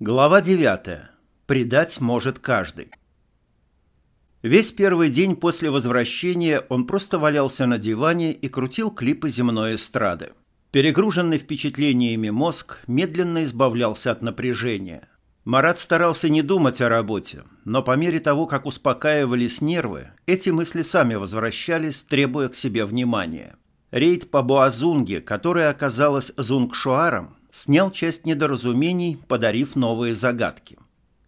Глава 9. Предать может каждый. Весь первый день после возвращения он просто валялся на диване и крутил клипы земной эстрады. Перегруженный впечатлениями мозг медленно избавлялся от напряжения. Марат старался не думать о работе, но по мере того, как успокаивались нервы, эти мысли сами возвращались, требуя к себе внимания. Рейд по Буазунге, которая оказалась Зунгшуаром, снял часть недоразумений, подарив новые загадки.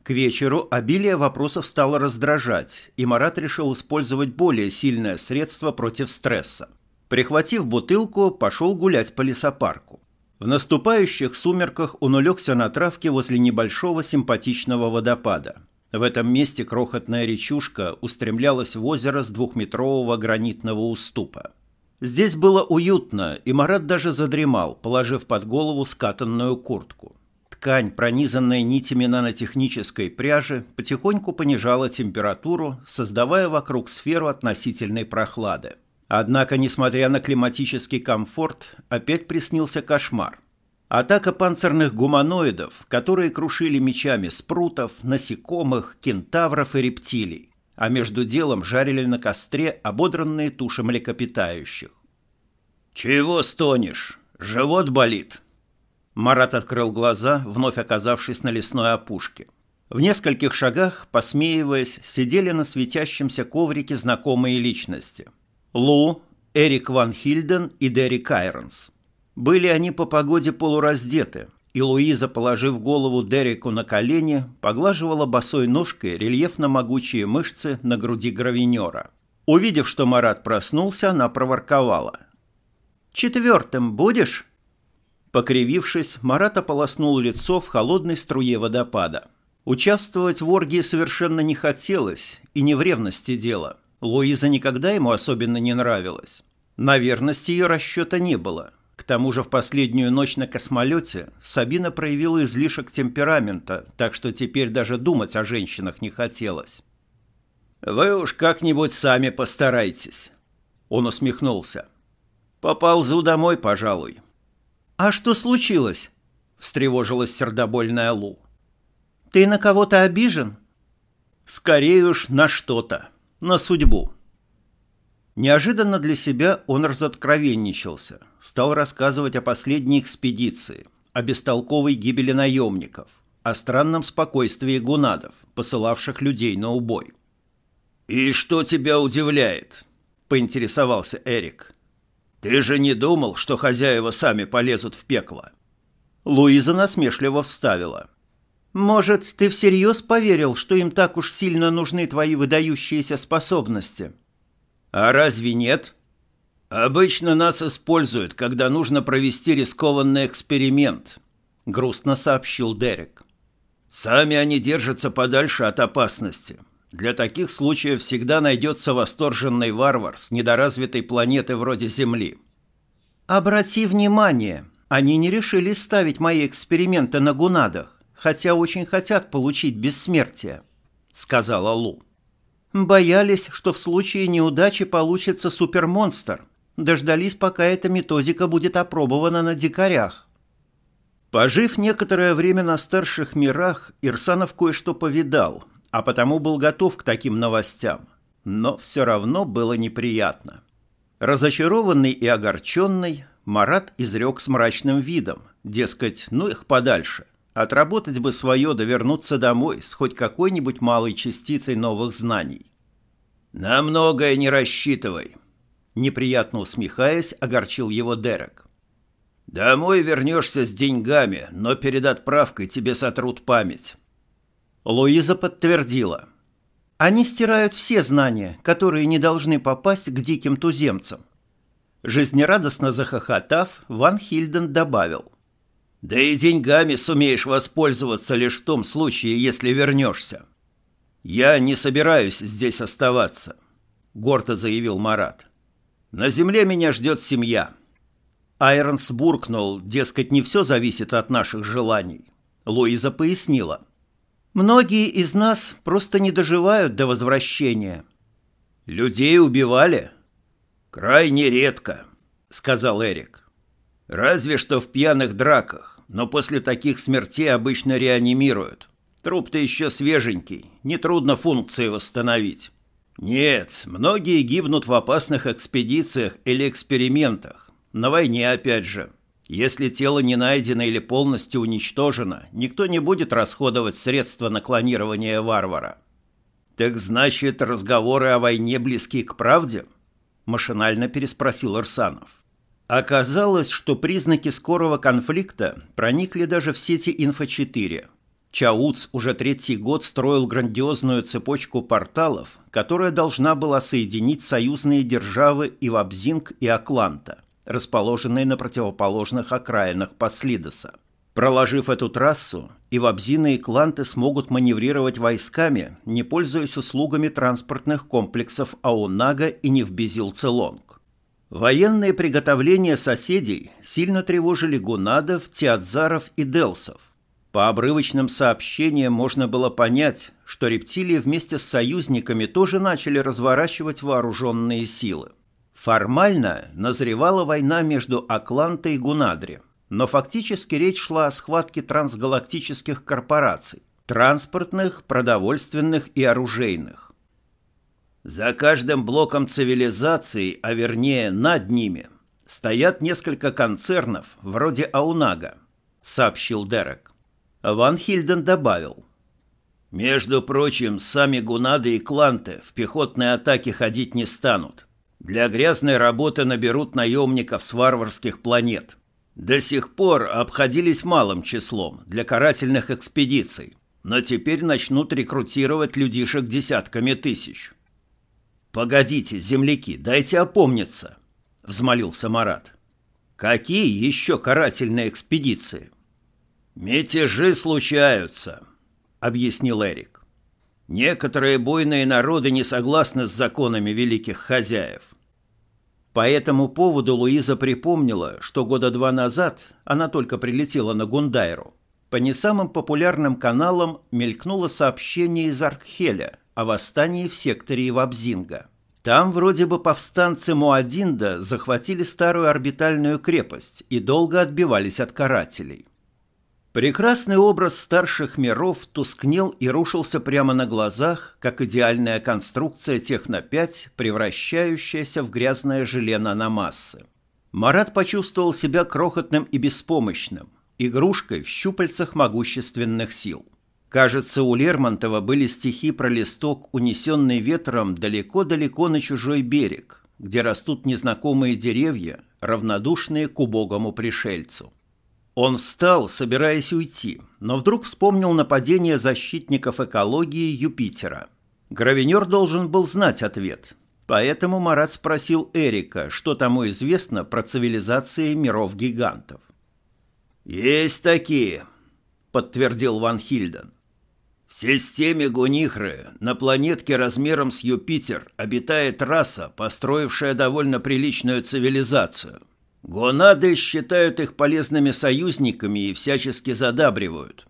К вечеру обилие вопросов стало раздражать, и Марат решил использовать более сильное средство против стресса. Прихватив бутылку, пошел гулять по лесопарку. В наступающих сумерках он улегся на травке возле небольшого симпатичного водопада. В этом месте крохотная речушка устремлялась в озеро с двухметрового гранитного уступа. Здесь было уютно, и Марат даже задремал, положив под голову скатанную куртку. Ткань, пронизанная нитями нанотехнической пряжи, потихоньку понижала температуру, создавая вокруг сферу относительной прохлады. Однако, несмотря на климатический комфорт, опять приснился кошмар. Атака панцирных гуманоидов, которые крушили мечами спрутов, насекомых, кентавров и рептилий а между делом жарили на костре ободранные туши млекопитающих. «Чего стонешь? Живот болит?» Марат открыл глаза, вновь оказавшись на лесной опушке. В нескольких шагах, посмеиваясь, сидели на светящемся коврике знакомые личности. Лу, Эрик Ван Хильден и Дерек Айронс. Были они по погоде полураздеты, и Луиза, положив голову Дереку на колени, поглаживала босой ножкой рельефно-могучие мышцы на груди гравинера. Увидев, что Марат проснулся, она проворковала. «Четвертым будешь?» Покривившись, Марат ополоснул лицо в холодной струе водопада. Участвовать в оргии совершенно не хотелось, и не в ревности дело. Луиза никогда ему особенно не нравилась. На верность ее расчета не было – к тому же в последнюю ночь на космолете Сабина проявила излишек темперамента, так что теперь даже думать о женщинах не хотелось. «Вы уж как-нибудь сами постарайтесь», — он усмехнулся. «Поползу домой, пожалуй». «А что случилось?» — встревожилась сердобольная Лу. «Ты на кого-то обижен?» «Скорее уж на что-то, на судьбу». Неожиданно для себя он разоткровенничался, стал рассказывать о последней экспедиции, о бестолковой гибели наемников, о странном спокойствии гунадов, посылавших людей на убой. «И что тебя удивляет?» – поинтересовался Эрик. «Ты же не думал, что хозяева сами полезут в пекло?» Луиза насмешливо вставила. «Может, ты всерьез поверил, что им так уж сильно нужны твои выдающиеся способности?» А разве нет? Обычно нас используют, когда нужно провести рискованный эксперимент, грустно сообщил Дерек. Сами они держатся подальше от опасности. Для таких случаев всегда найдется восторженный варвар с недоразвитой планеты вроде Земли. Обрати внимание, они не решили ставить мои эксперименты на гунадах, хотя очень хотят получить бессмертие, сказала Лу. Боялись, что в случае неудачи получится супермонстр. Дождались, пока эта методика будет опробована на дикарях. Пожив некоторое время на старших мирах, Ирсанов кое-что повидал, а потому был готов к таким новостям. Но все равно было неприятно. Разочарованный и огорченный, Марат изрек с мрачным видом, дескать, ну их подальше – Отработать бы свое да вернуться домой с хоть какой-нибудь малой частицей новых знаний. «На многое не рассчитывай», — неприятно усмехаясь, огорчил его Дерек. «Домой вернешься с деньгами, но перед отправкой тебе сотрут память». Луиза подтвердила. «Они стирают все знания, которые не должны попасть к диким туземцам». Жизнерадостно захохотав, Ван Хильден добавил — да и деньгами сумеешь воспользоваться лишь в том случае, если вернешься. Я не собираюсь здесь оставаться, гордо заявил Марат. На земле меня ждет семья. Айронс буркнул, дескать, не все зависит от наших желаний. Луиза пояснила. Многие из нас просто не доживают до возвращения. Людей убивали? Крайне редко, сказал Эрик. Разве что в пьяных драках, но после таких смертей обычно реанимируют. Труп-то еще свеженький, нетрудно функции восстановить. Нет, многие гибнут в опасных экспедициях или экспериментах. На войне опять же. Если тело не найдено или полностью уничтожено, никто не будет расходовать средства на клонирование варвара. Так значит, разговоры о войне близки к правде? Машинально переспросил Арсанов. Оказалось, что признаки скорого конфликта проникли даже в сети Инфо-4 – Чауц уже третий год строил грандиозную цепочку порталов, которая должна была соединить союзные державы Ивабзинг и Акланта, расположенные на противоположных окраинах Паслидоса. Проложив эту трассу, Ивабзины и Кланты смогут маневрировать войсками, не пользуясь услугами транспортных комплексов Аунага и Невбезил-Целонг. Военные приготовления соседей сильно тревожили гунадов, театзаров и делсов, по обрывочным сообщениям можно было понять, что рептилии вместе с союзниками тоже начали разворачивать вооруженные силы. Формально назревала война между Аклантой и Гунадри, но фактически речь шла о схватке трансгалактических корпораций – транспортных, продовольственных и оружейных. За каждым блоком цивилизаций, а вернее над ними, стоят несколько концернов, вроде Аунага, сообщил Дерек. Ван Хильден добавил. «Между прочим, сами гунады и кланты в пехотной атаке ходить не станут. Для грязной работы наберут наемников с варварских планет. До сих пор обходились малым числом для карательных экспедиций, но теперь начнут рекрутировать людишек десятками тысяч». «Погодите, земляки, дайте опомниться», — взмолился Марат. «Какие еще карательные экспедиции?» «Мятежи случаются», — объяснил Эрик. «Некоторые буйные народы не согласны с законами великих хозяев». По этому поводу Луиза припомнила, что года два назад она только прилетела на Гундайру. По не самым популярным каналам мелькнуло сообщение из Аркхеля о восстании в секторе Ивабзинга. Там вроде бы повстанцы Муадинда захватили старую орбитальную крепость и долго отбивались от карателей. Прекрасный образ старших миров тускнел и рушился прямо на глазах, как идеальная конструкция Техно-5, превращающаяся в грязное желе наномассы. Марат почувствовал себя крохотным и беспомощным, игрушкой в щупальцах могущественных сил. Кажется, у Лермонтова были стихи про листок, унесенный ветром далеко-далеко на чужой берег, где растут незнакомые деревья, равнодушные к убогому пришельцу. Он встал, собираясь уйти, но вдруг вспомнил нападение защитников экологии Юпитера. Гравенер должен был знать ответ, поэтому Марат спросил Эрика, что тому известно про цивилизации миров-гигантов. «Есть такие», — подтвердил Ван Хильден. В системе Гунихры на планетке размером с Юпитер обитает раса, построившая довольно приличную цивилизацию. Гонады считают их полезными союзниками и всячески задабривают.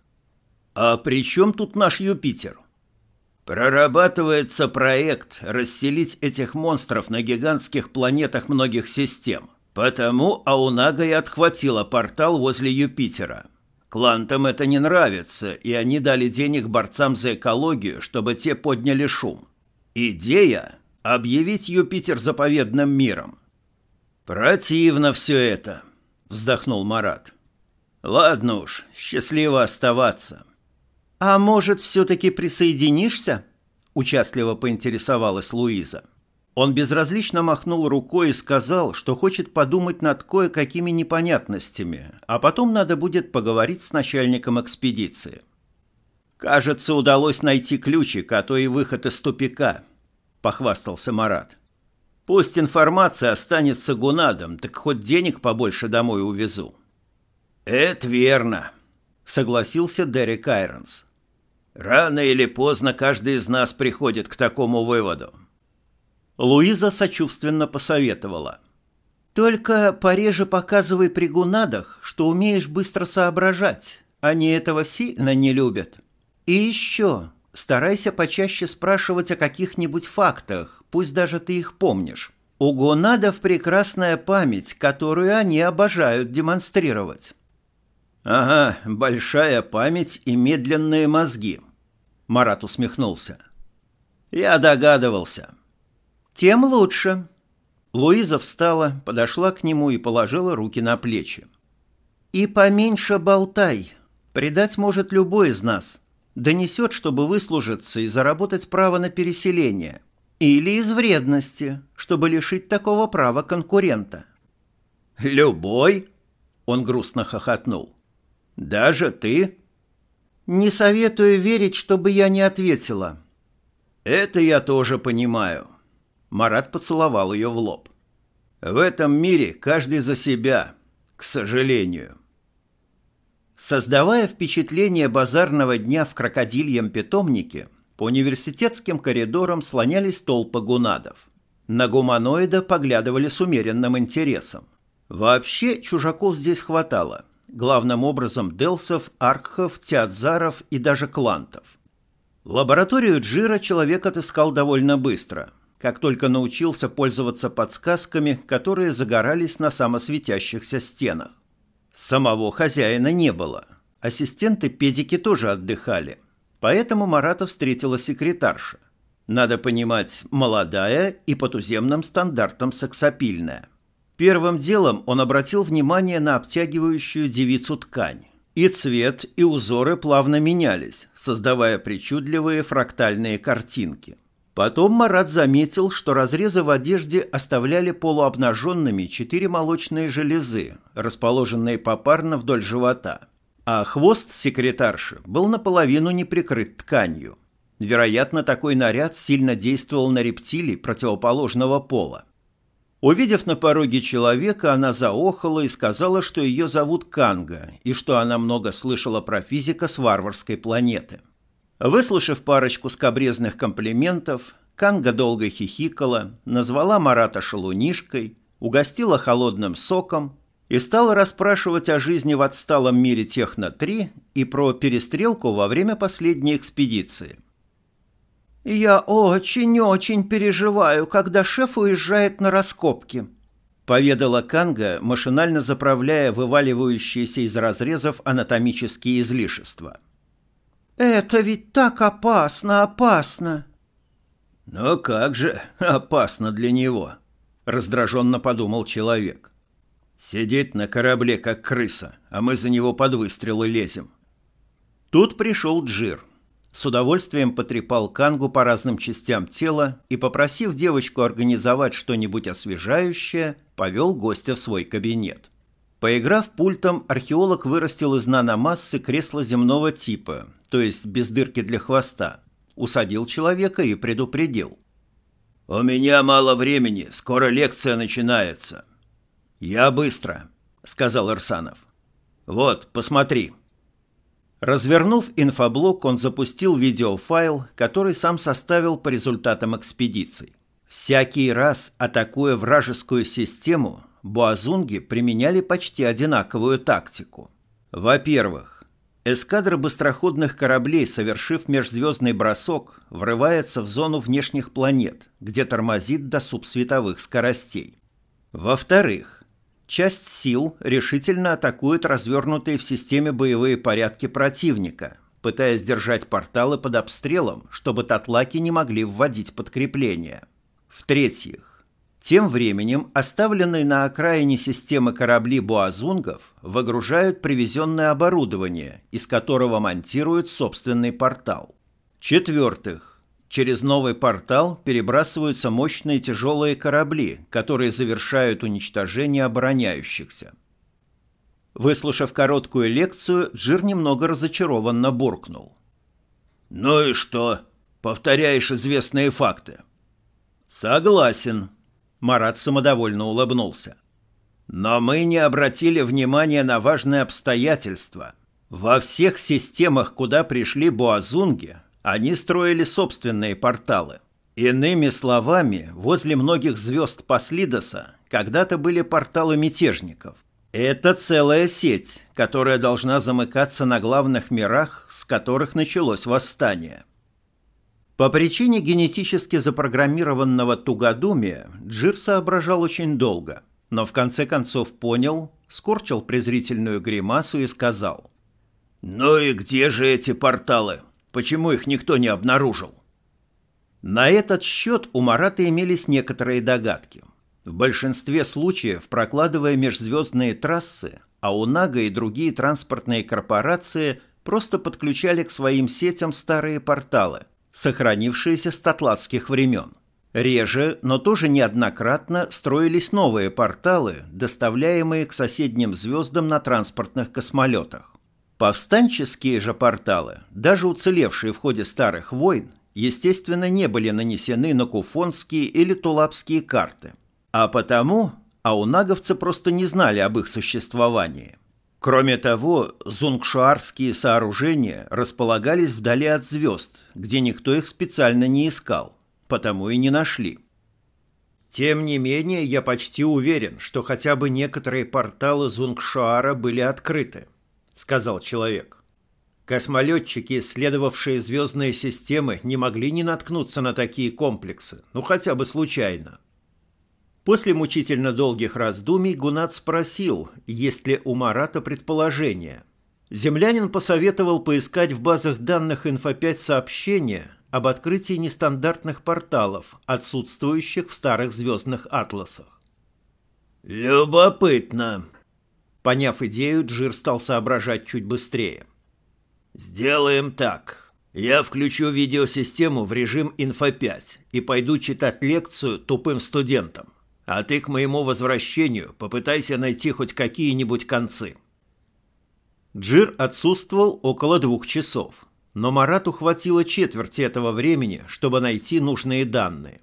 А при чем тут наш Юпитер? Прорабатывается проект расселить этих монстров на гигантских планетах многих систем. Потому Аунага и отхватила портал возле Юпитера. Клантам это не нравится, и они дали денег борцам за экологию, чтобы те подняли шум. Идея – объявить Юпитер заповедным миром. «Противно все это», — вздохнул Марат. «Ладно уж, счастливо оставаться». «А может, все-таки присоединишься?» — участливо поинтересовалась Луиза. Он безразлично махнул рукой и сказал, что хочет подумать над кое-какими непонятностями, а потом надо будет поговорить с начальником экспедиции. «Кажется, удалось найти ключик, а то и выход из тупика», — похвастался Марат. Пусть информация останется гунадом, так хоть денег побольше домой увезу. Это верно, согласился Дерек Айронс. Рано или поздно каждый из нас приходит к такому выводу. Луиза сочувственно посоветовала. «Только пореже показывай при гунадах, что умеешь быстро соображать. Они этого сильно не любят. И еще, Старайся почаще спрашивать о каких-нибудь фактах, пусть даже ты их помнишь. У гонадов прекрасная память, которую они обожают демонстрировать. Ага, большая память и медленные мозги. Марат усмехнулся. Я догадывался. Тем лучше. Луиза встала, подошла к нему и положила руки на плечи. И поменьше болтай. Предать может любой из нас. Донесет, чтобы выслужиться и заработать право на переселение. Или из вредности, чтобы лишить такого права конкурента. «Любой?» — он грустно хохотнул. «Даже ты?» «Не советую верить, чтобы я не ответила». «Это я тоже понимаю». Марат поцеловал ее в лоб. «В этом мире каждый за себя, к сожалению». Создавая впечатление базарного дня в крокодильем питомнике, по университетским коридорам слонялись толпы гунадов. На гуманоида поглядывали с умеренным интересом. Вообще чужаков здесь хватало. Главным образом делсов, аркхов, театзаров и даже клантов. Лабораторию Джира человек отыскал довольно быстро, как только научился пользоваться подсказками, которые загорались на самосветящихся стенах. Самого хозяина не было. Ассистенты-педики тоже отдыхали. Поэтому Марата встретила секретарша. Надо понимать, молодая и по туземным стандартам сексапильная. Первым делом он обратил внимание на обтягивающую девицу ткань. И цвет, и узоры плавно менялись, создавая причудливые фрактальные картинки. Потом Марат заметил, что разрезы в одежде оставляли полуобнаженными четыре молочные железы, расположенные попарно вдоль живота, а хвост секретарши был наполовину не прикрыт тканью. Вероятно, такой наряд сильно действовал на рептилий противоположного пола. Увидев на пороге человека, она заохала и сказала, что ее зовут Канга, и что она много слышала про физика с варварской планеты. Выслушав парочку скобрезных комплиментов, Канга долго хихикала, назвала Марата шалунишкой, угостила холодным соком и стала расспрашивать о жизни в отсталом мире Техно-3 и про перестрелку во время последней экспедиции. «Я очень-очень переживаю, когда шеф уезжает на раскопки», — поведала Канга, машинально заправляя вываливающиеся из разрезов анатомические излишества. — «Это ведь так опасно, опасно!» «Но как же опасно для него!» — раздраженно подумал человек. «Сидеть на корабле, как крыса, а мы за него под выстрелы лезем». Тут пришел Джир. С удовольствием потрепал Кангу по разным частям тела и, попросив девочку организовать что-нибудь освежающее, повел гостя в свой кабинет. Поиграв пультом, археолог вырастил из наномассы кресло земного типа, то есть без дырки для хвоста, усадил человека и предупредил. «У меня мало времени, скоро лекция начинается». «Я быстро», — сказал Арсанов. «Вот, посмотри». Развернув инфоблок, он запустил видеофайл, который сам составил по результатам экспедиций. Всякий раз, атакуя вражескую систему, буазунги применяли почти одинаковую тактику. Во-первых, эскадра быстроходных кораблей, совершив межзвездный бросок, врывается в зону внешних планет, где тормозит до субсветовых скоростей. Во-вторых, часть сил решительно атакует развернутые в системе боевые порядки противника, пытаясь держать порталы под обстрелом, чтобы татлаки не могли вводить подкрепления. В-третьих, тем временем оставленные на окраине системы корабли буазунгов выгружают привезенное оборудование, из которого монтируют собственный портал. четвертых через новый портал перебрасываются мощные тяжелые корабли, которые завершают уничтожение обороняющихся. Выслушав короткую лекцию, Джир немного разочарованно буркнул. «Ну и что? Повторяешь известные факты». «Согласен», Марат самодовольно улыбнулся. Но мы не обратили внимания на важное обстоятельство. Во всех системах, куда пришли буазунги, они строили собственные порталы. Иными словами, возле многих звезд Паслидоса когда-то были порталы мятежников. Это целая сеть, которая должна замыкаться на главных мирах, с которых началось восстание. По причине генетически запрограммированного тугодумия Джир соображал очень долго, но в конце концов понял, скорчил презрительную гримасу и сказал. «Ну и где же эти порталы? Почему их никто не обнаружил?» На этот счет у Марата имелись некоторые догадки. В большинстве случаев, прокладывая межзвездные трассы, Аунага и другие транспортные корпорации просто подключали к своим сетям старые порталы, сохранившиеся с татлатских времен. Реже, но тоже неоднократно строились новые порталы, доставляемые к соседним звездам на транспортных космолетах. Повстанческие же порталы, даже уцелевшие в ходе старых войн, естественно, не были нанесены на куфонские или тулапские карты. А потому аунаговцы просто не знали об их существовании. Кроме того, зунгшуарские сооружения располагались вдали от звезд, где никто их специально не искал потому и не нашли. Тем не менее, я почти уверен, что хотя бы некоторые порталы Зунгшуара были открыты, сказал человек. Космолетчики, исследовавшие звездные системы, не могли не наткнуться на такие комплексы, ну хотя бы случайно. После мучительно долгих раздумий Гунат спросил, есть ли у Марата предположение. Землянин посоветовал поискать в базах данных Инфо-5 сообщения, об открытии нестандартных порталов, отсутствующих в старых звездных атласах. «Любопытно!» Поняв идею, Джир стал соображать чуть быстрее. «Сделаем так. Я включу видеосистему в режим Инфо-5 и пойду читать лекцию тупым студентам. А ты к моему возвращению попытайся найти хоть какие-нибудь концы». Джир отсутствовал около двух часов но Марату хватило четверти этого времени, чтобы найти нужные данные.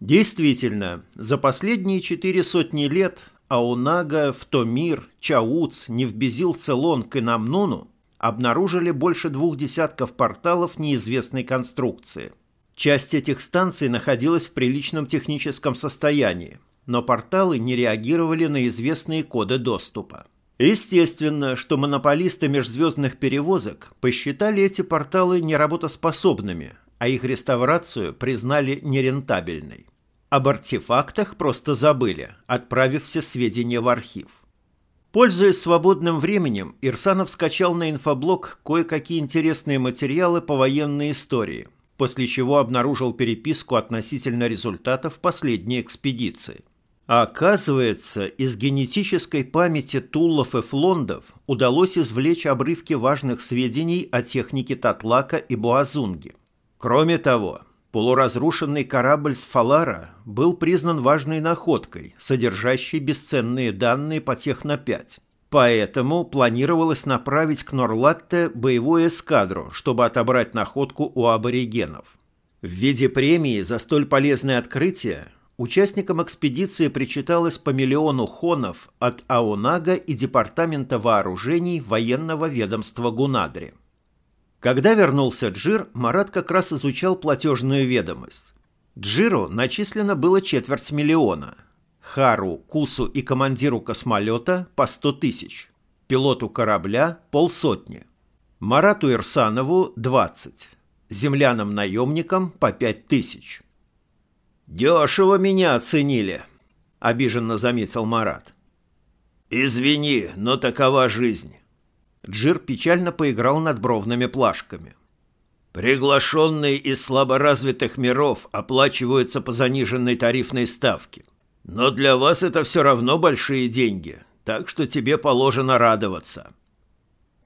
Действительно, за последние четыре сотни лет Аунага, Втомир, Чауц, Невбезил, Целонг и Намнуну обнаружили больше двух десятков порталов неизвестной конструкции. Часть этих станций находилась в приличном техническом состоянии, но порталы не реагировали на известные коды доступа. Естественно, что монополисты межзвездных перевозок посчитали эти порталы неработоспособными, а их реставрацию признали нерентабельной. Об артефактах просто забыли, отправив все сведения в архив. Пользуясь свободным временем, Ирсанов скачал на инфоблог кое-какие интересные материалы по военной истории, после чего обнаружил переписку относительно результатов последней экспедиции. А оказывается, из генетической памяти туллов и флондов удалось извлечь обрывки важных сведений о технике Татлака и Буазунги. Кроме того, полуразрушенный корабль с Фалара был признан важной находкой, содержащей бесценные данные по Техно-5. Поэтому планировалось направить к Норлатте боевую эскадру, чтобы отобрать находку у аборигенов. В виде премии за столь полезное открытие Участникам экспедиции причиталось по миллиону хонов от Аонага и Департамента вооружений военного ведомства Гунадри. Когда вернулся Джир, Марат как раз изучал платежную ведомость. Джиру начислено было четверть миллиона. Хару, Кусу и командиру космолета по 100 тысяч. Пилоту корабля – полсотни. Марату Ирсанову – 20. Землянам-наемникам по 5 тысяч. «Дешево меня оценили», — обиженно заметил Марат. «Извини, но такова жизнь». Джир печально поиграл над бровными плашками. «Приглашенные из слаборазвитых миров оплачиваются по заниженной тарифной ставке. Но для вас это все равно большие деньги, так что тебе положено радоваться».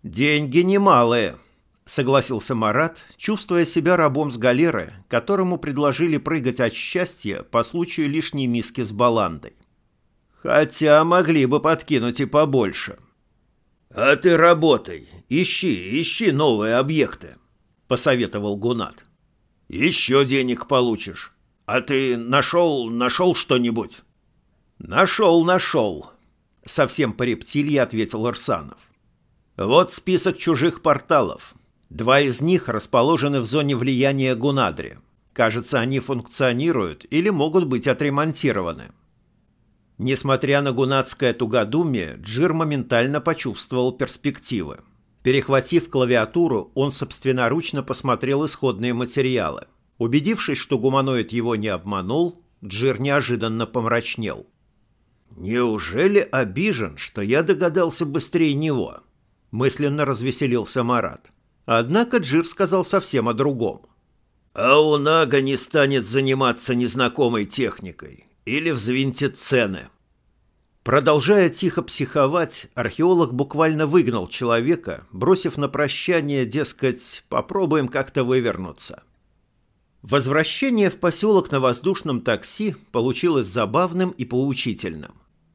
«Деньги немалые», — согласился Марат, чувствуя себя рабом с галеры, которому предложили прыгать от счастья по случаю лишней миски с баландой. «Хотя могли бы подкинуть и побольше». «А ты работай, ищи, ищи новые объекты», — посоветовал Гунат. «Еще денег получишь. А ты нашел, нашел что-нибудь?» «Нашел, нашел», — совсем по рептилии ответил Арсанов. «Вот список чужих порталов». Два из них расположены в зоне влияния Гунадри. Кажется, они функционируют или могут быть отремонтированы. Несмотря на гунадское тугодумие, Джир моментально почувствовал перспективы. Перехватив клавиатуру, он собственноручно посмотрел исходные материалы. Убедившись, что гуманоид его не обманул, Джир неожиданно помрачнел. «Неужели обижен, что я догадался быстрее него?» Мысленно развеселился Марат. Однако Джир сказал совсем о другом. «А у Нага не станет заниматься незнакомой техникой или взвинтит цены». Продолжая тихо психовать, археолог буквально выгнал человека, бросив на прощание, дескать, попробуем как-то вывернуться. Возвращение в поселок на воздушном такси получилось забавным и поучительным.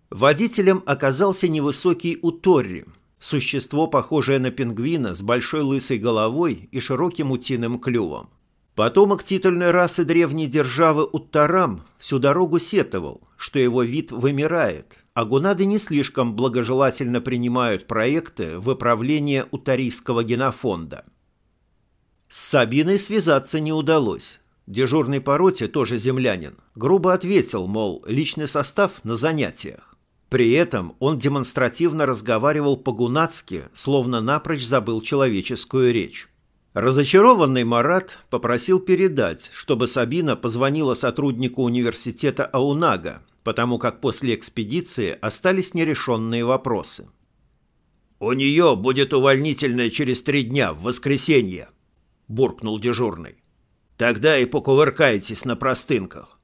Водителем оказался невысокий Уторри, существо, похожее на пингвина с большой лысой головой и широким утиным клювом. Потомок титульной расы древней державы Уттарам всю дорогу сетовал, что его вид вымирает, а гунады не слишком благожелательно принимают проекты выправления утарийского генофонда. С Сабиной связаться не удалось. Дежурный по роте, тоже землянин, грубо ответил, мол, личный состав на занятиях. При этом он демонстративно разговаривал по-гунацки, словно напрочь забыл человеческую речь. Разочарованный Марат попросил передать, чтобы Сабина позвонила сотруднику университета Аунага, потому как после экспедиции остались нерешенные вопросы. «У нее будет увольнительное через три дня, в воскресенье», – буркнул дежурный. «Тогда и покувыркаетесь на простынках».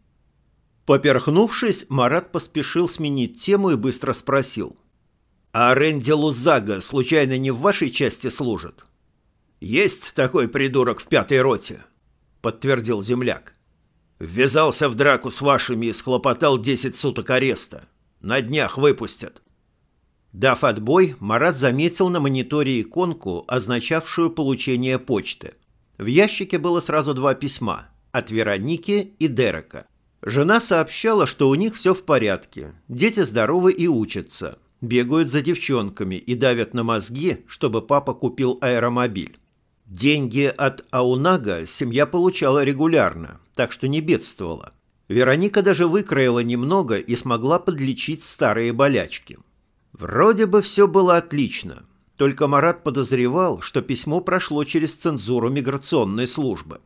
Поперхнувшись, Марат поспешил сменить тему и быстро спросил. «А Рэнди Лузага случайно не в вашей части служит?» «Есть такой придурок в пятой роте», — подтвердил земляк. «Ввязался в драку с вашими и схлопотал десять суток ареста. На днях выпустят». Дав отбой, Марат заметил на мониторе иконку, означавшую получение почты. В ящике было сразу два письма – от Вероники и Дерека. Жена сообщала, что у них все в порядке, дети здоровы и учатся, бегают за девчонками и давят на мозги, чтобы папа купил аэромобиль. Деньги от Аунага семья получала регулярно, так что не бедствовала. Вероника даже выкроила немного и смогла подлечить старые болячки. Вроде бы все было отлично, только Марат подозревал, что письмо прошло через цензуру миграционной службы.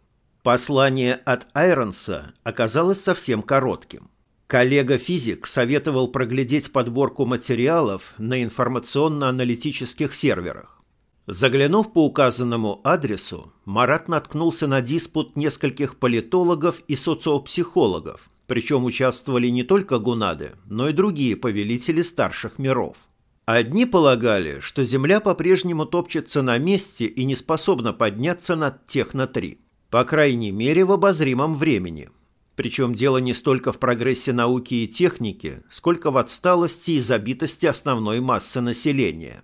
Послание от Айронса оказалось совсем коротким. Коллега-физик советовал проглядеть подборку материалов на информационно-аналитических серверах. Заглянув по указанному адресу, Марат наткнулся на диспут нескольких политологов и социопсихологов, причем участвовали не только гунады, но и другие повелители старших миров. Одни полагали, что Земля по-прежнему топчется на месте и не способна подняться над Техно-3. По крайней мере, в обозримом времени. Причем дело не столько в прогрессе науки и техники, сколько в отсталости и забитости основной массы населения.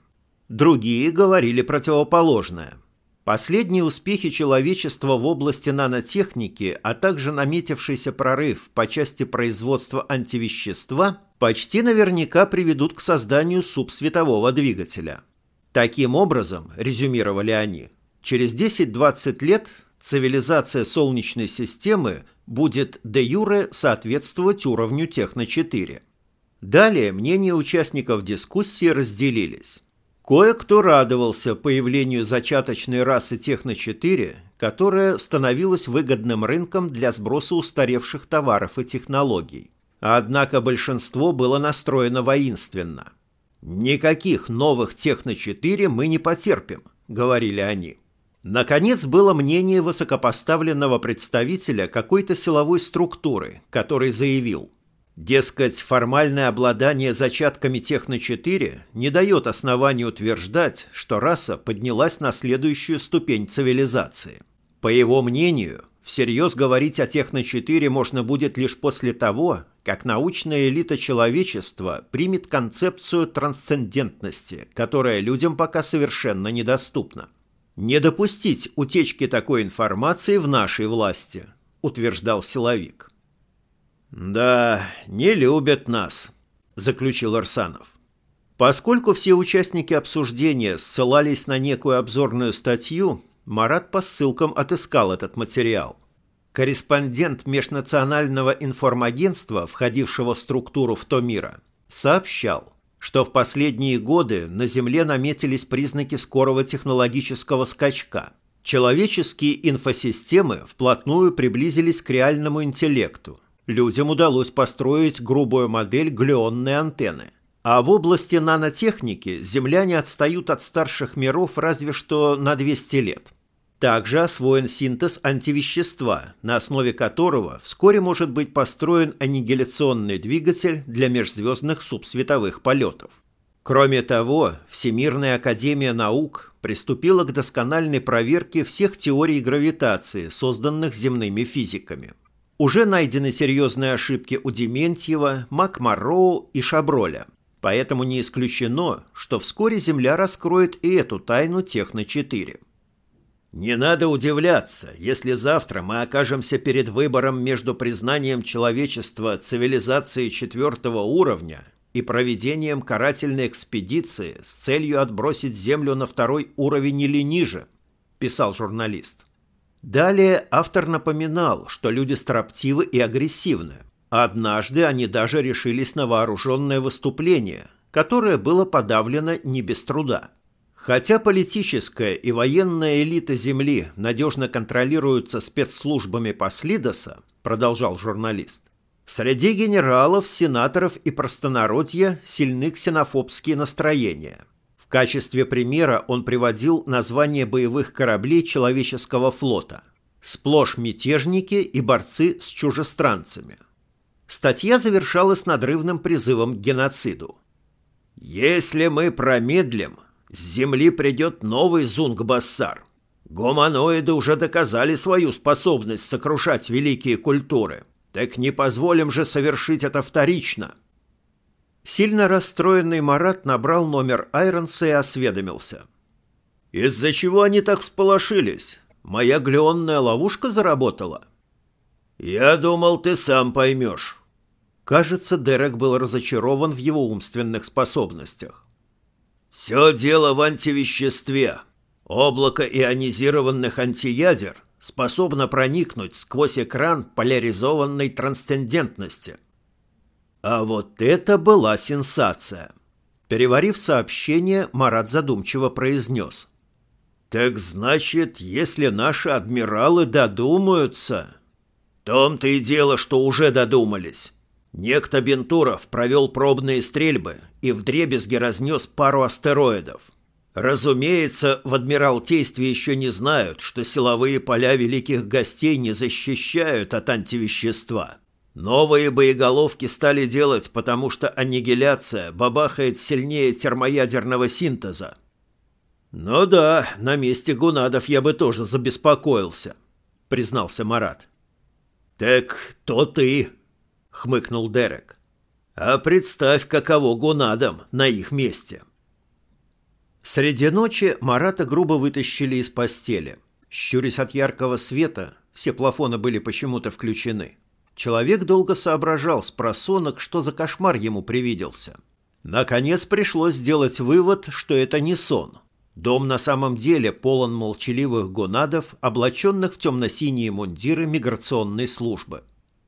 Другие говорили противоположное. Последние успехи человечества в области нанотехники, а также наметившийся прорыв по части производства антивещества почти наверняка приведут к созданию субсветового двигателя. Таким образом, резюмировали они, через 10-20 лет цивилизация Солнечной системы будет де юре соответствовать уровню Техно-4. Далее мнения участников дискуссии разделились. Кое-кто радовался появлению зачаточной расы Техно-4, которая становилась выгодным рынком для сброса устаревших товаров и технологий. Однако большинство было настроено воинственно. «Никаких новых Техно-4 мы не потерпим», — говорили они. Наконец было мнение высокопоставленного представителя какой-то силовой структуры, который заявил, дескать, формальное обладание зачатками Техно-4 не дает оснований утверждать, что раса поднялась на следующую ступень цивилизации. По его мнению, всерьез говорить о Техно-4 можно будет лишь после того, как научная элита человечества примет концепцию трансцендентности, которая людям пока совершенно недоступна. «Не допустить утечки такой информации в нашей власти», – утверждал силовик. «Да, не любят нас», – заключил Арсанов. Поскольку все участники обсуждения ссылались на некую обзорную статью, Марат по ссылкам отыскал этот материал. Корреспондент межнационального информагентства, входившего в структуру Втомира, сообщал, что в последние годы на Земле наметились признаки скорого технологического скачка. Человеческие инфосистемы вплотную приблизились к реальному интеллекту. людям удалось построить грубую модель глюонной антенны. А в области нанотехники земляне отстают от старших миров разве что на 200 лет. Также освоен синтез антивещества, на основе которого вскоре может быть построен аннигиляционный двигатель для межзвездных субсветовых полетов. Кроме того, Всемирная Академия Наук приступила к доскональной проверке всех теорий гравитации, созданных земными физиками. Уже найдены серьезные ошибки у Дементьева, Макмарроу и Шаброля. Поэтому не исключено, что вскоре Земля раскроет и эту тайну Техно-4. Не надо удивляться, если завтра мы окажемся перед выбором между признанием человечества цивилизации четвертого уровня и проведением карательной экспедиции с целью отбросить Землю на второй уровень или ниже, писал журналист. Далее автор напоминал, что люди строптивы и агрессивны. Однажды они даже решились на вооруженное выступление, которое было подавлено не без труда. Хотя политическая и военная элита Земли надежно контролируются спецслужбами Послидоса, продолжал журналист, среди генералов, сенаторов и простонародья сильны ксенофобские настроения. В качестве примера он приводил название боевых кораблей человеческого флота – сплошь мятежники и борцы с чужестранцами. Статья завершалась надрывным призывом к геноциду. «Если мы промедлим, с Земли придет новый Зунг-Бассар. Гуманоиды уже доказали свою способность сокрушать великие культуры. Так не позволим же совершить это вторично. Сильно расстроенный Марат набрал номер Айронса и осведомился. «Из-за чего они так всполошились? Моя глеонная ловушка заработала?» «Я думал, ты сам поймешь». Кажется, Дерек был разочарован в его умственных способностях. Все дело в антивеществе. Облако ионизированных антиядер способно проникнуть сквозь экран поляризованной трансцендентности. А вот это была сенсация. Переварив сообщение, Марат задумчиво произнес. «Так значит, если наши адмиралы додумаются...» «В том-то и дело, что уже додумались. Некто Бентуров провел пробные стрельбы и вдребезги разнес пару астероидов. Разумеется, в Адмиралтействе еще не знают, что силовые поля великих гостей не защищают от антивещества. Новые боеголовки стали делать, потому что аннигиляция бабахает сильнее термоядерного синтеза. «Ну да, на месте гунадов я бы тоже забеспокоился», — признался Марат. «Так то ты», — хмыкнул Дерек. «А представь, каково гонадам на их месте!» Среди ночи Марата грубо вытащили из постели. Щурясь от яркого света, все плафоны были почему-то включены. Человек долго соображал с просонок, что за кошмар ему привиделся. Наконец пришлось сделать вывод, что это не сон. Дом на самом деле полон молчаливых гонадов, облаченных в темно-синие мундиры миграционной службы.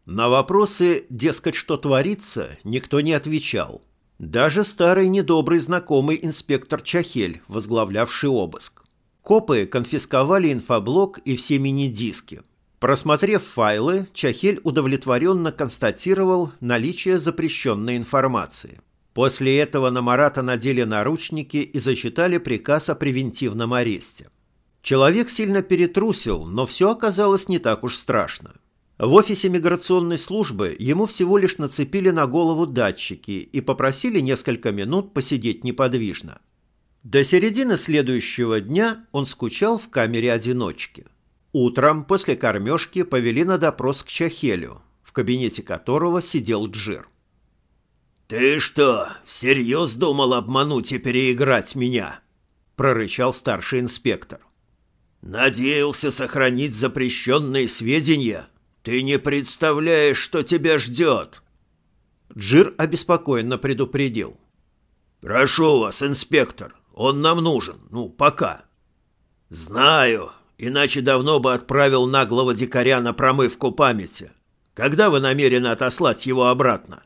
На вопросы, дескать, что творится, никто не отвечал. Даже старый недобрый знакомый инспектор Чахель, возглавлявший обыск. Копы конфисковали инфоблок и все мини-диски. Просмотрев файлы, Чахель удовлетворенно констатировал наличие запрещенной информации. После этого на Марата надели наручники и зачитали приказ о превентивном аресте. Человек сильно перетрусил, но все оказалось не так уж страшно. В офисе миграционной службы ему всего лишь нацепили на голову датчики и попросили несколько минут посидеть неподвижно. До середины следующего дня он скучал в камере одиночки. Утром после кормежки повели на допрос к Чахелю, в кабинете которого сидел Джир. «Ты что, всерьез думал обмануть и переиграть меня?» – прорычал старший инспектор. «Надеялся сохранить запрещенные сведения?» «Ты не представляешь, что тебя ждет!» Джир обеспокоенно предупредил. «Прошу вас, инспектор, он нам нужен. Ну, пока». «Знаю, иначе давно бы отправил наглого дикаря на промывку памяти. Когда вы намерены отослать его обратно?»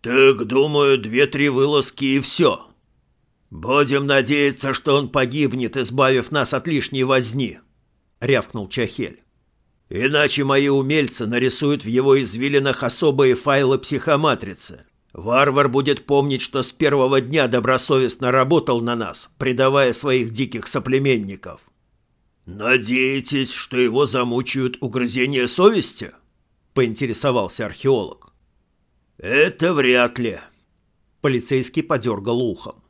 «Так, думаю, две-три вылазки и все. Будем надеяться, что он погибнет, избавив нас от лишней возни», — рявкнул Чахель. Иначе мои умельцы нарисуют в его извилинах особые файлы психоматрицы. Варвар будет помнить, что с первого дня добросовестно работал на нас, предавая своих диких соплеменников. «Надеетесь, что его замучают угрызения совести?» — поинтересовался археолог. «Это вряд ли», — полицейский подергал ухом.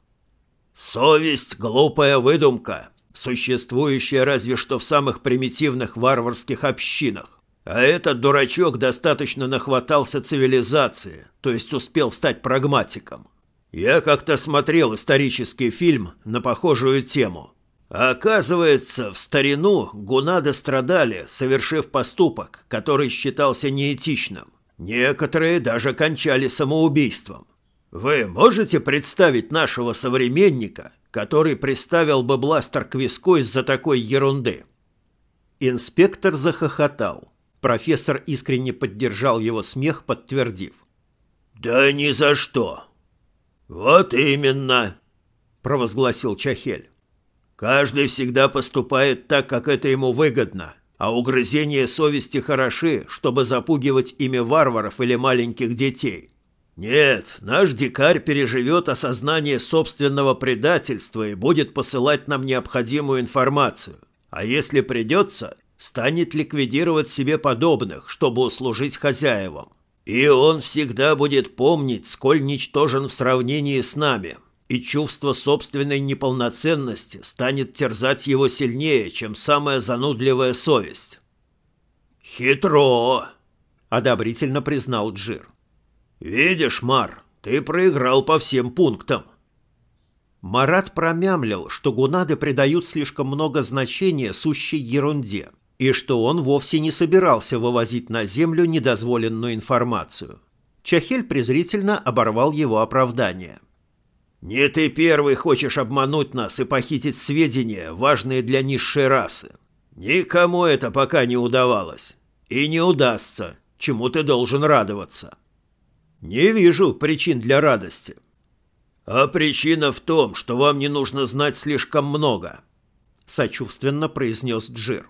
«Совесть — глупая выдумка, существующая разве что в самых примитивных варварских общинах. А этот дурачок достаточно нахватался цивилизации, то есть успел стать прагматиком. Я как-то смотрел исторический фильм на похожую тему. А оказывается, в старину гунады страдали, совершив поступок, который считался неэтичным. Некоторые даже кончали самоубийством. Вы можете представить нашего современника, который приставил бы бластер к виску из-за такой ерунды? Инспектор захохотал. Профессор искренне поддержал его смех, подтвердив. «Да ни за что!» «Вот именно!» – провозгласил Чахель. «Каждый всегда поступает так, как это ему выгодно, а угрызения совести хороши, чтобы запугивать ими варваров или маленьких детей. Нет, наш дикарь переживет осознание собственного предательства и будет посылать нам необходимую информацию. А если придется, станет ликвидировать себе подобных, чтобы услужить хозяевам. И он всегда будет помнить, сколь ничтожен в сравнении с нами, и чувство собственной неполноценности станет терзать его сильнее, чем самая занудливая совесть. «Хитро!» — одобрительно признал Джир. «Видишь, Мар, ты проиграл по всем пунктам». Марат промямлил, что гунады придают слишком много значения сущей ерунде — и что он вовсе не собирался вывозить на землю недозволенную информацию. Чахель презрительно оборвал его оправдание. «Не ты первый хочешь обмануть нас и похитить сведения, важные для низшей расы. Никому это пока не удавалось. И не удастся, чему ты должен радоваться». «Не вижу причин для радости». «А причина в том, что вам не нужно знать слишком много», — сочувственно произнес Джир.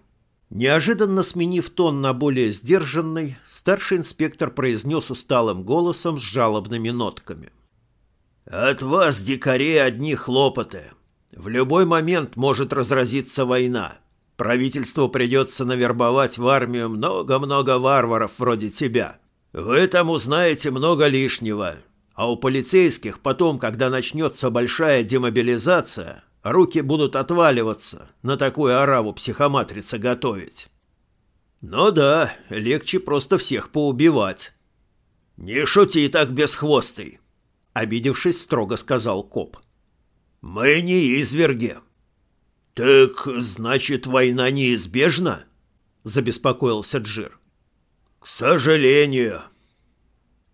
Неожиданно сменив тон на более сдержанный, старший инспектор произнес усталым голосом с жалобными нотками. «От вас, дикарей, одни хлопоты. В любой момент может разразиться война. Правительству придется навербовать в армию много-много варваров вроде тебя. Вы там узнаете много лишнего. А у полицейских потом, когда начнется большая демобилизация, Руки будут отваливаться, на такую ораву психоматрица готовить. Ну да, легче просто всех поубивать. Не шути так бесхвостый, обидевшись, строго сказал коп. Мы не изверги. Так, значит, война неизбежна? Забеспокоился Джир. К сожалению.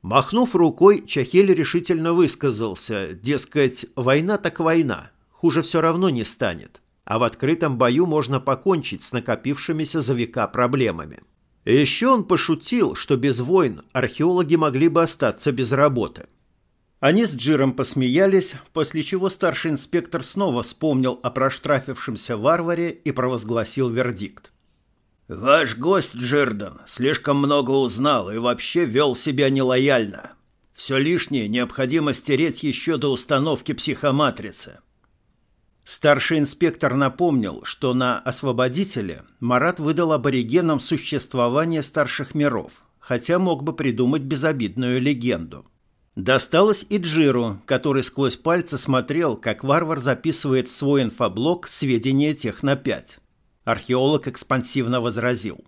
Махнув рукой, Чахель решительно высказался, дескать, война так война, хуже все равно не станет, а в открытом бою можно покончить с накопившимися за века проблемами. Еще он пошутил, что без войн археологи могли бы остаться без работы. Они с Джиром посмеялись, после чего старший инспектор снова вспомнил о проштрафившемся варваре и провозгласил вердикт. «Ваш гость, Джирдан, слишком много узнал и вообще вел себя нелояльно. Все лишнее необходимо стереть еще до установки психоматрицы. Старший инспектор напомнил, что на «Освободителе» Марат выдал аборигенам существование старших миров, хотя мог бы придумать безобидную легенду. Досталось и Джиру, который сквозь пальцы смотрел, как варвар записывает в свой инфоблог сведения Техно-5. Археолог экспансивно возразил.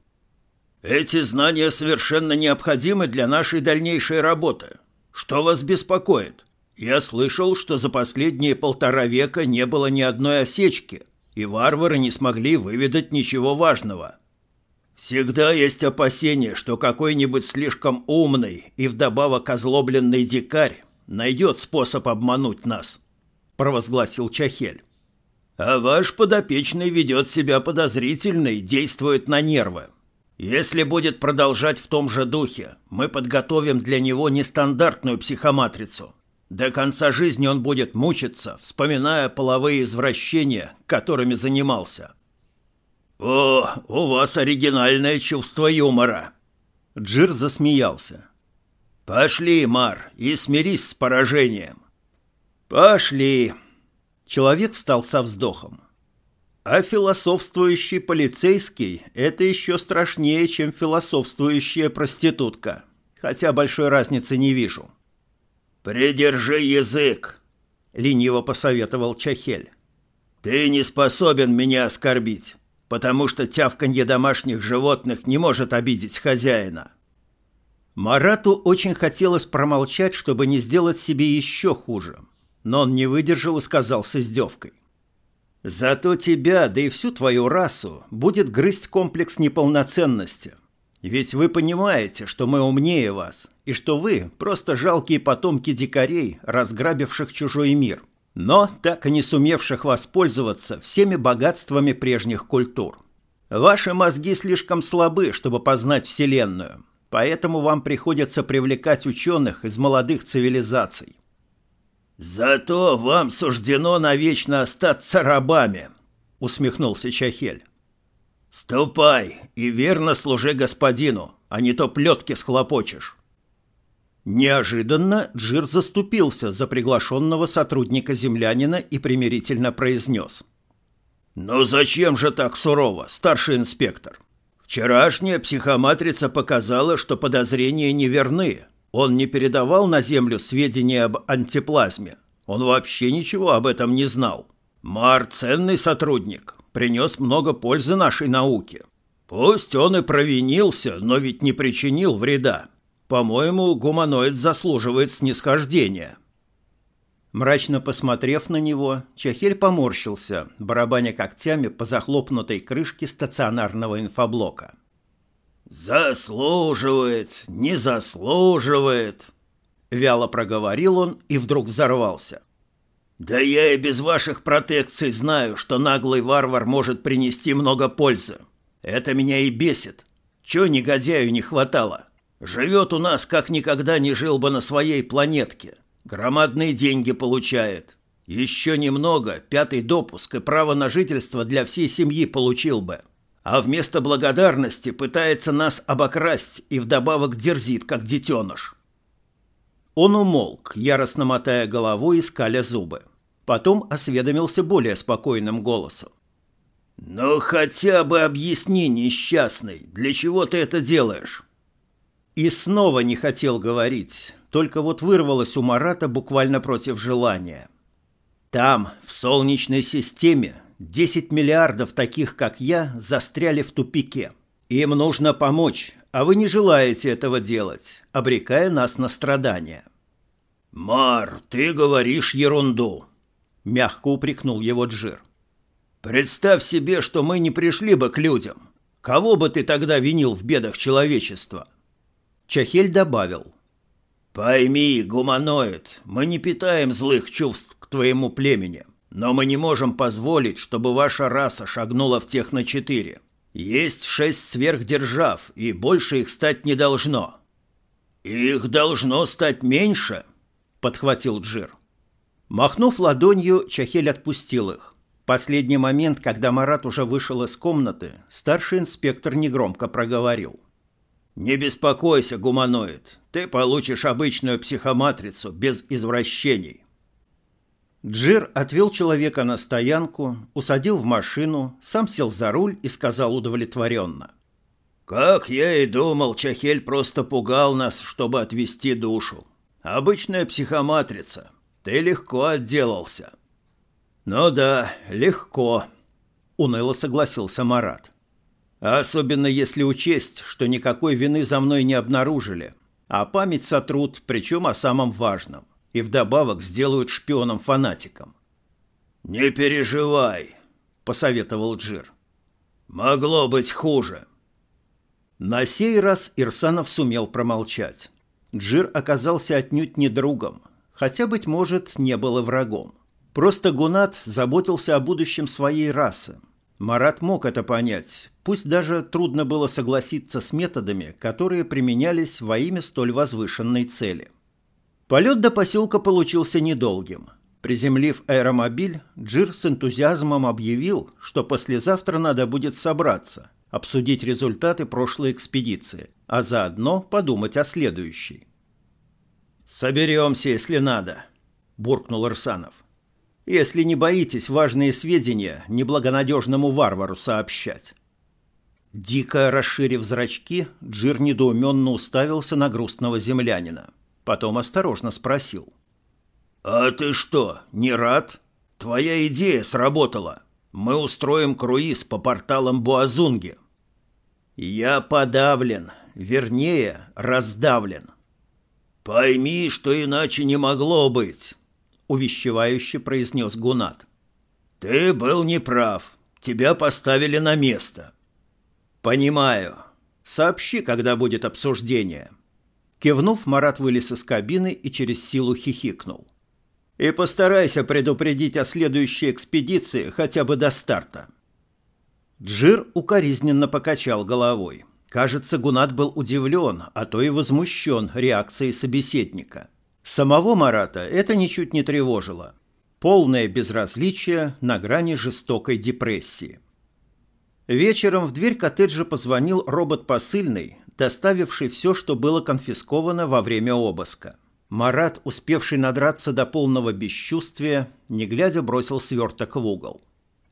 «Эти знания совершенно необходимы для нашей дальнейшей работы. Что вас беспокоит?» Я слышал, что за последние полтора века не было ни одной осечки, и варвары не смогли выведать ничего важного. Всегда есть опасение, что какой-нибудь слишком умный и вдобавок озлобленный дикарь найдет способ обмануть нас, — провозгласил Чахель. А ваш подопечный ведет себя подозрительно и действует на нервы. Если будет продолжать в том же духе, мы подготовим для него нестандартную психоматрицу, до конца жизни он будет мучиться, вспоминая половые извращения, которыми занимался. «О, у вас оригинальное чувство юмора!» Джир засмеялся. «Пошли, Мар, и смирись с поражением». «Пошли!» Человек встал со вздохом. А философствующий полицейский – это еще страшнее, чем философствующая проститутка. Хотя большой разницы не вижу. «Придержи язык!» – лениво посоветовал Чахель. «Ты не способен меня оскорбить, потому что тявканье домашних животных не может обидеть хозяина». Марату очень хотелось промолчать, чтобы не сделать себе еще хуже. Но он не выдержал и сказал с издевкой. Зато тебя, да и всю твою расу, будет грызть комплекс неполноценности. Ведь вы понимаете, что мы умнее вас, и что вы просто жалкие потомки дикарей, разграбивших чужой мир, но так и не сумевших воспользоваться всеми богатствами прежних культур. Ваши мозги слишком слабы, чтобы познать Вселенную, поэтому вам приходится привлекать ученых из молодых цивилизаций. «Зато вам суждено навечно остаться рабами», — усмехнулся Чахель. «Ступай и верно служи господину, а не то плетки схлопочешь». Неожиданно Джир заступился за приглашенного сотрудника землянина и примирительно произнес. «Ну зачем же так сурово, старший инспектор? Вчерашняя психоматрица показала, что подозрения неверны, он не передавал на Землю сведения об антиплазме. Он вообще ничего об этом не знал. Мар – ценный сотрудник, принес много пользы нашей науке. Пусть он и провинился, но ведь не причинил вреда. По-моему, гуманоид заслуживает снисхождения. Мрачно посмотрев на него, Чахель поморщился, барабаня когтями по захлопнутой крышке стационарного инфоблока. «Заслуживает, не заслуживает», — вяло проговорил он и вдруг взорвался. «Да я и без ваших протекций знаю, что наглый варвар может принести много пользы. Это меня и бесит. Чего негодяю не хватало? Живет у нас, как никогда не жил бы на своей планетке. Громадные деньги получает. Еще немного, пятый допуск и право на жительство для всей семьи получил бы а вместо благодарности пытается нас обокрасть и вдобавок дерзит, как детеныш. Он умолк, яростно мотая головой и скаля зубы. Потом осведомился более спокойным голосом. «Ну хотя бы объясни, несчастный, для чего ты это делаешь?» И снова не хотел говорить, только вот вырвалось у Марата буквально против желания. Там, в Солнечной системе, 10 миллиардов таких, как я, застряли в тупике. Им нужно помочь, а вы не желаете этого делать, обрекая нас на страдания. «Мар, ты говоришь ерунду», — мягко упрекнул его Джир. «Представь себе, что мы не пришли бы к людям. Кого бы ты тогда винил в бедах человечества?» Чахель добавил. «Пойми, гуманоид, мы не питаем злых чувств к твоему племени. Но мы не можем позволить, чтобы ваша раса шагнула в техно-4. Есть шесть сверхдержав, и больше их стать не должно». «Их должно стать меньше», — подхватил Джир. Махнув ладонью, Чахель отпустил их. Последний момент, когда Марат уже вышел из комнаты, старший инспектор негромко проговорил. «Не беспокойся, гуманоид, ты получишь обычную психоматрицу без извращений. Джир отвел человека на стоянку, усадил в машину, сам сел за руль и сказал удовлетворенно. «Как я и думал, Чахель просто пугал нас, чтобы отвести душу. Обычная психоматрица. Ты легко отделался». «Ну да, легко», — уныло согласился Марат. «Особенно если учесть, что никакой вины за мной не обнаружили, а память сотрут, причем о самом важном и вдобавок сделают шпионом-фанатиком. «Не переживай», — посоветовал Джир. «Могло быть хуже». На сей раз Ирсанов сумел промолчать. Джир оказался отнюдь не другом, хотя, быть может, не было врагом. Просто Гунат заботился о будущем своей расы. Марат мог это понять, пусть даже трудно было согласиться с методами, которые применялись во имя столь возвышенной цели. Полет до поселка получился недолгим. Приземлив аэромобиль, Джир с энтузиазмом объявил, что послезавтра надо будет собраться, обсудить результаты прошлой экспедиции, а заодно подумать о следующей. «Соберемся, если надо», – буркнул Арсанов. «Если не боитесь важные сведения неблагонадежному варвару сообщать». Дико расширив зрачки, Джир недоуменно уставился на грустного землянина. Потом осторожно спросил – «А ты что, не рад? Твоя идея сработала. Мы устроим круиз по порталам Буазунги». «Я подавлен, вернее, раздавлен». «Пойми, что иначе не могло быть», — увещевающе произнес Гунат. «Ты был неправ. Тебя поставили на место». «Понимаю. Сообщи, когда будет обсуждение». Кивнув, Марат вылез из кабины и через силу хихикнул. И постарайся предупредить о следующей экспедиции хотя бы до старта. Джир укоризненно покачал головой. Кажется, Гунат был удивлен, а то и возмущен реакцией собеседника. Самого Марата это ничуть не тревожило. Полное безразличие на грани жестокой депрессии. Вечером в дверь коттеджа позвонил робот-посыльный, доставивший все, что было конфисковано во время обыска. Марат, успевший надраться до полного бесчувствия, не глядя бросил сверток в угол.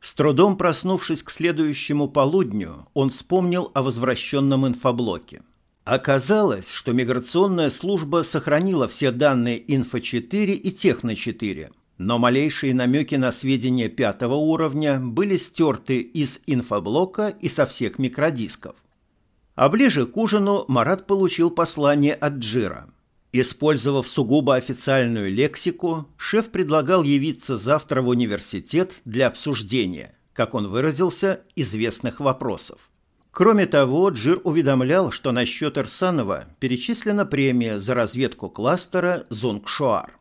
С трудом проснувшись к следующему полудню, он вспомнил о возвращенном инфоблоке. Оказалось, что миграционная служба сохранила все данные Инфо-4 и Техно-4, но малейшие намеки на сведения пятого уровня были стерты из инфоблока и со всех микродисков. А ближе к ужину Марат получил послание от Джира – Использовав сугубо официальную лексику, шеф предлагал явиться завтра в университет для обсуждения, как он выразился, известных вопросов. Кроме того, Джир уведомлял, что на счет Ирсанова перечислена премия за разведку кластера Зунгшуар.